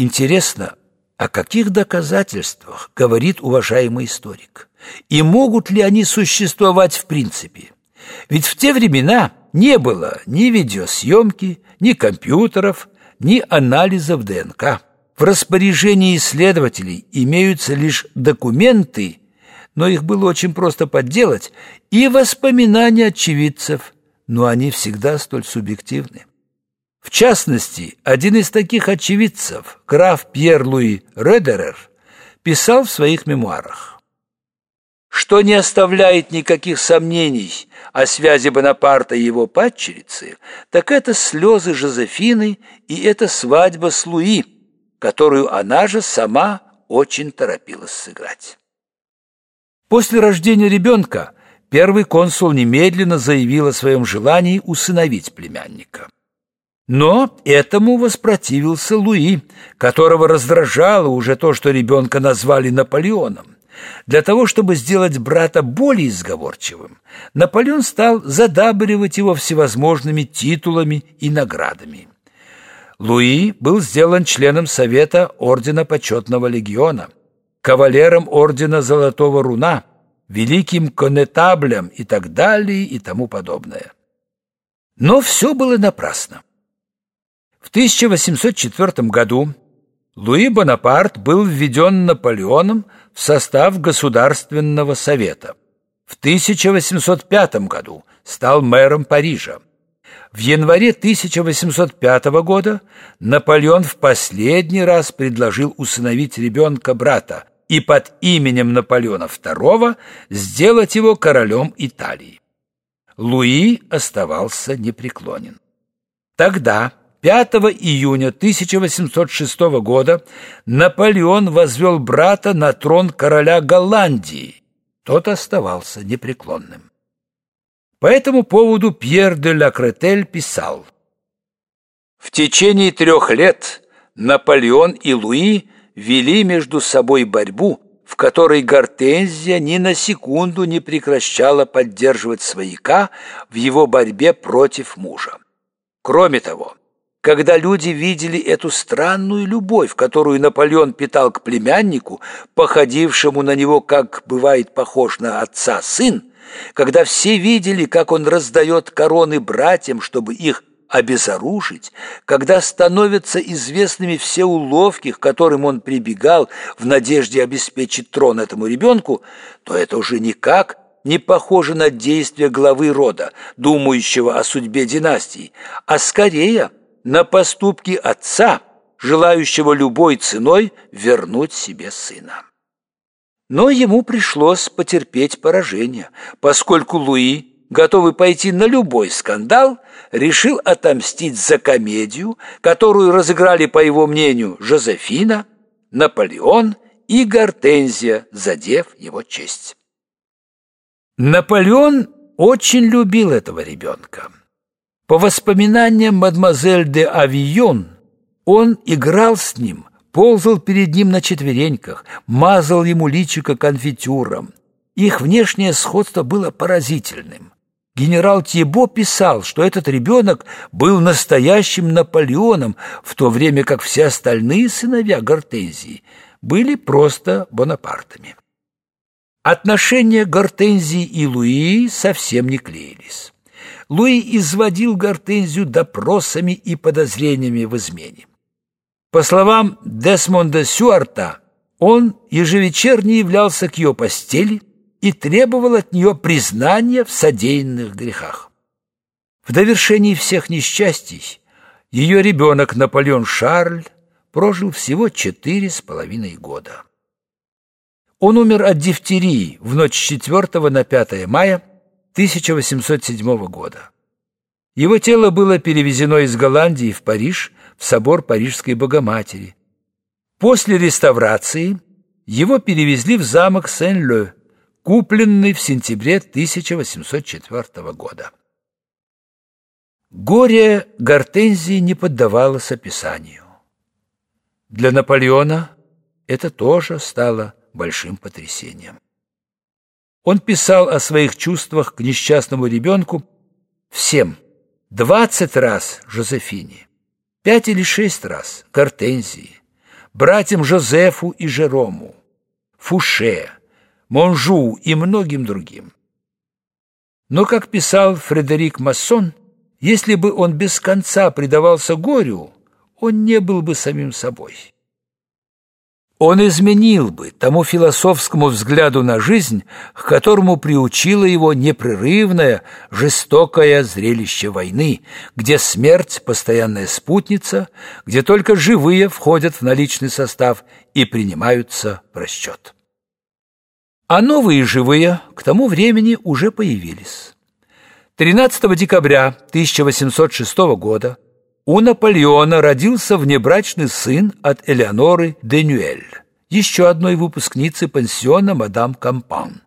Интересно, о каких доказательствах говорит уважаемый историк? И могут ли они существовать в принципе? Ведь в те времена не было ни видеосъемки, ни компьютеров, ни анализов ДНК. В распоряжении исследователей имеются лишь документы, но их было очень просто подделать, и воспоминания очевидцев, но они всегда столь субъективны. В частности, один из таких очевидцев, граф Пьер-Луи Редерер, писал в своих мемуарах, что не оставляет никаких сомнений о связи Бонапарта и его падчерицы, так это слезы Жозефины и это свадьба с Луи, которую она же сама очень торопилась сыграть. После рождения ребенка первый консул немедленно заявил о своем желании усыновить племянника. Но этому воспротивился Луи, которого раздражало уже то, что ребенка назвали Наполеоном. Для того, чтобы сделать брата более изговорчивым, Наполеон стал задабривать его всевозможными титулами и наградами. Луи был сделан членом Совета Ордена Почетного Легиона, кавалером Ордена Золотого Руна, великим конетаблем и так далее и тому подобное. Но все было напрасно. В 1804 году Луи Бонапарт был введен Наполеоном в состав Государственного совета. В 1805 году стал мэром Парижа. В январе 1805 года Наполеон в последний раз предложил усыновить ребенка брата и под именем Наполеона II сделать его королем Италии. Луи оставался непреклонен. Тогда, 5 июня 1806 года, Наполеон возвел брата на трон короля Голландии. Тот оставался непреклонным. По этому поводу Пьер де ла Кретель писал «В течение трех лет Наполеон и Луи вели между собой борьбу, в которой Гортензия ни на секунду не прекращала поддерживать свояка в его борьбе против мужа. Кроме того, когда люди видели эту странную любовь, которую Наполеон питал к племяннику, походившему на него, как бывает похож на отца сын, когда все видели, как он раздает короны братьям, чтобы их обезоружить, когда становятся известными все уловки, к которым он прибегал в надежде обеспечить трон этому ребенку, то это уже никак не похоже на действия главы рода, думающего о судьбе династии, а скорее на поступки отца, желающего любой ценой вернуть себе сына. Но ему пришлось потерпеть поражение, поскольку Луи, готовый пойти на любой скандал, решил отомстить за комедию, которую разыграли, по его мнению, Жозефина, Наполеон и Гортензия, задев его честь. Наполеон очень любил этого ребенка. По воспоминаниям мадемуазель де Авион, он играл с ним ползал перед ним на четвереньках, мазал ему личико конфитюром. Их внешнее сходство было поразительным. Генерал Тьебо писал, что этот ребенок был настоящим Наполеоном, в то время как все остальные сыновья Гортензии были просто Бонапартами. Отношения Гортензии и Луи совсем не клеились. Луи изводил Гортензию допросами и подозрениями в измене. По словам Десмонда Сюарта, он ежевечерне являлся к ее постели и требовал от нее признания в содеянных грехах. В довершении всех несчастий ее ребенок Наполеон Шарль прожил всего четыре с половиной года. Он умер от дифтерии в ночь с 4 на 5 мая 1807 года. Его тело было перевезено из Голландии в Париж в собор Парижской Богоматери. После реставрации его перевезли в замок Сен-Ле, купленный в сентябре 1804 года. Горе Гортензии не поддавалось описанию. Для Наполеона это тоже стало большим потрясением. Он писал о своих чувствах к несчастному ребенку всем – Двадцать раз Жозефине, пять или шесть раз Гортензии, братьям Жозефу и Жерому, Фуше, Монжу и многим другим. Но, как писал Фредерик Массон, если бы он без конца предавался горю, он не был бы самим собой. Он изменил бы тому философскому взгляду на жизнь, к которому приучило его непрерывное, жестокое зрелище войны, где смерть – постоянная спутница, где только живые входят в наличный состав и принимаются в расчет. А новые живые к тому времени уже появились. 13 декабря 1806 года у Наполеона родился внебрачный сын от Элеоноры Денюэль, еще одной выпускницы пансиона мадам Кампан.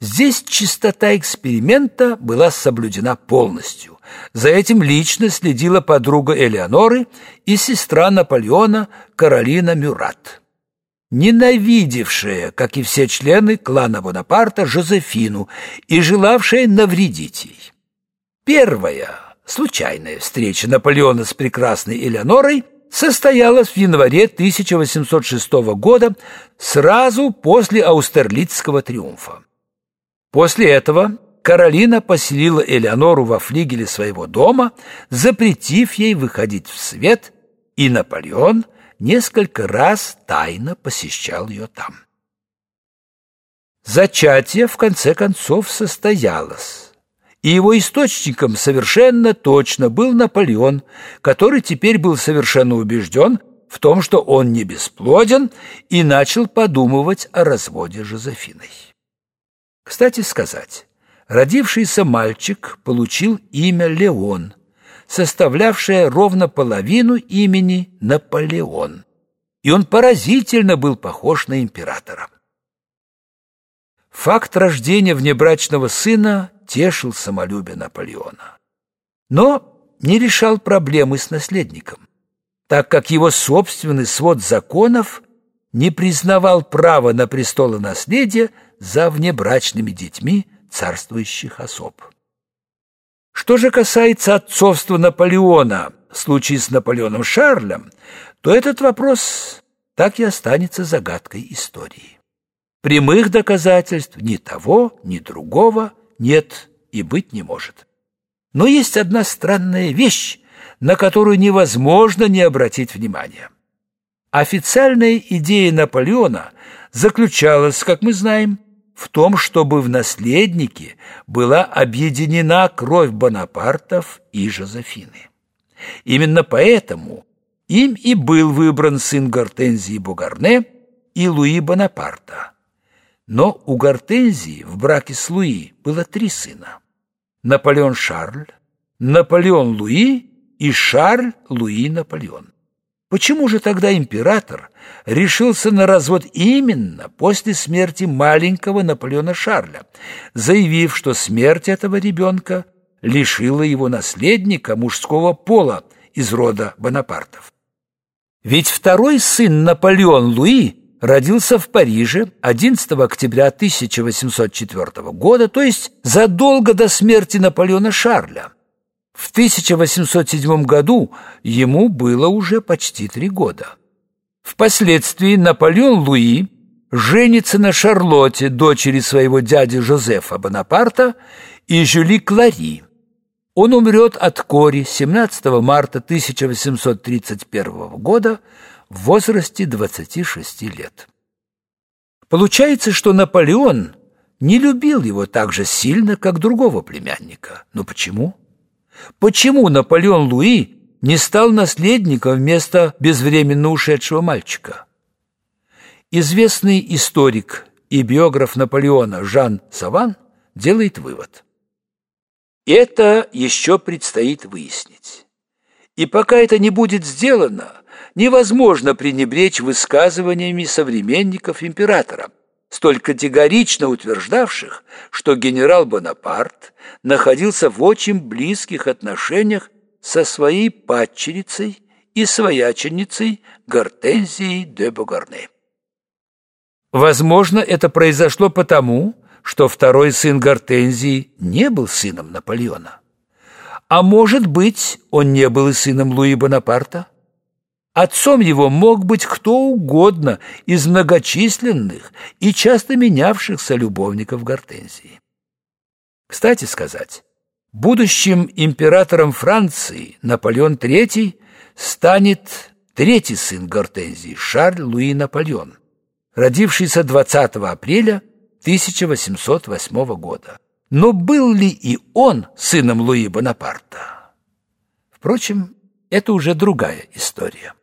Здесь чистота эксперимента была соблюдена полностью. За этим лично следила подруга Элеоноры и сестра Наполеона Каролина Мюрат. Ненавидевшая, как и все члены клана Бонапарта, Жозефину и желавшая навредить ей. Первая Случайная встреча Наполеона с прекрасной Элеонорой состоялась в январе 1806 года сразу после Аустерлицкого триумфа. После этого Каролина поселила Элеонору во флигеле своего дома, запретив ей выходить в свет, и Наполеон несколько раз тайно посещал ее там. Зачатие, в конце концов, состоялось и его источником совершенно точно был Наполеон, который теперь был совершенно убежден в том, что он не бесплоден, и начал подумывать о разводе Жозефиной. Кстати сказать, родившийся мальчик получил имя Леон, составлявшее ровно половину имени Наполеон, и он поразительно был похож на императора. Факт рождения внебрачного сына тешил самолюбие Наполеона. Но не решал проблемы с наследником, так как его собственный свод законов не признавал права на престолонаследие за внебрачными детьми царствующих особ. Что же касается отцовства Наполеона в случае с Наполеоном Шарлем, то этот вопрос так и останется загадкой истории. Прямых доказательств ни того, ни другого нет и быть не может. Но есть одна странная вещь, на которую невозможно не обратить внимания. Официальная идея Наполеона заключалась, как мы знаем, в том, чтобы в наследнике была объединена кровь Бонапартов и Жозефины. Именно поэтому им и был выбран сын Гортензии Бугарне и Луи Бонапарта. Но у Гортензии в браке с Луи было три сына. Наполеон Шарль, Наполеон Луи и Шарль Луи Наполеон. Почему же тогда император решился на развод именно после смерти маленького Наполеона Шарля, заявив, что смерть этого ребенка лишила его наследника мужского пола из рода Бонапартов? Ведь второй сын Наполеон Луи родился в Париже 11 октября 1804 года, то есть задолго до смерти Наполеона Шарля. В 1807 году ему было уже почти три года. Впоследствии Наполеон Луи женится на Шарлотте, дочери своего дяди Жозефа Бонапарта и Жюли Клари. Он умрет от кори 17 марта 1831 года в возрасте 26 лет. Получается, что Наполеон не любил его так же сильно, как другого племянника. Но почему? Почему Наполеон Луи не стал наследником вместо безвременно ушедшего мальчика? Известный историк и биограф Наполеона Жан Саван делает вывод. Это еще предстоит выяснить. И пока это не будет сделано, невозможно пренебречь высказываниями современников императора, столь категорично утверждавших, что генерал Бонапарт находился в очень близких отношениях со своей падчерицей и свояченицей Гортензией де Бугарне. Возможно, это произошло потому, что второй сын Гортензии не был сыном Наполеона. А может быть, он не был и сыном Луи Бонапарта? Отцом его мог быть кто угодно из многочисленных и часто менявшихся любовников Гортензии. Кстати сказать, будущим императором Франции Наполеон III станет третий сын Гортензии, Шарль Луи Наполеон, родившийся 20 апреля 1808 года. Но был ли и он сыном Луи Бонапарта? Впрочем, это уже другая история.